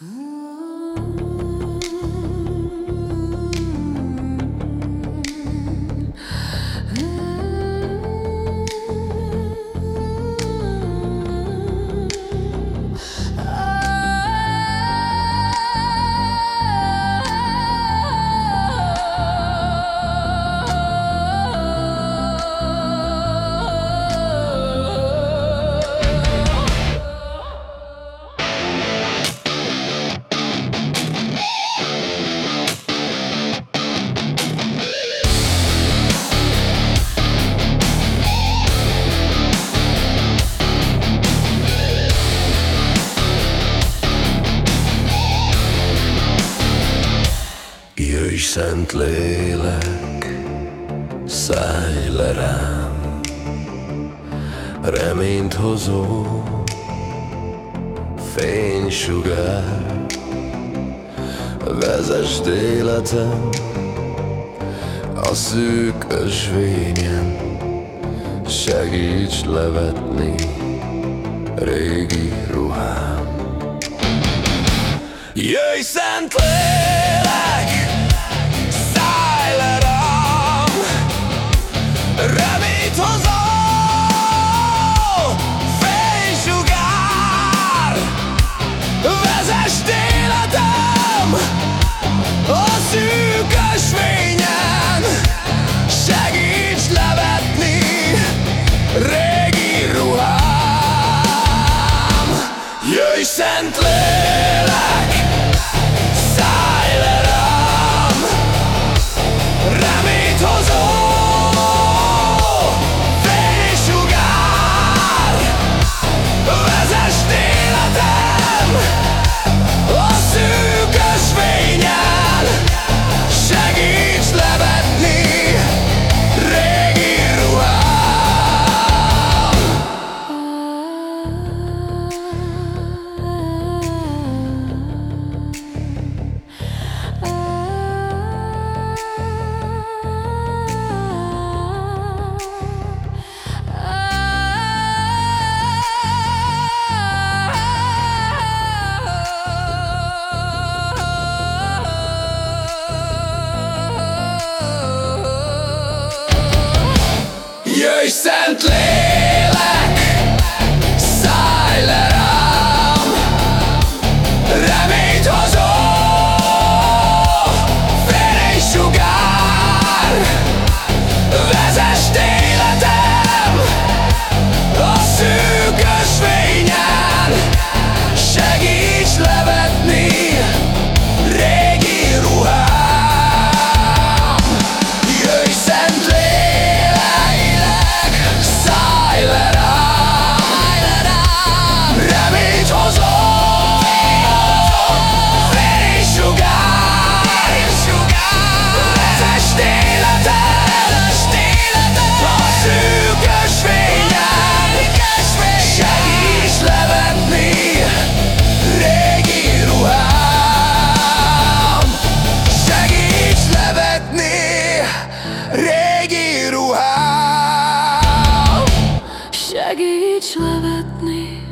Hmm. Kis szent lélek, szállj le rám, reményt hozó, fénysugár, vezest életem, a szűk ösvényen, segíts levetni régi ruhám. Jöjj, Szentlélek! recently like recently. Let me.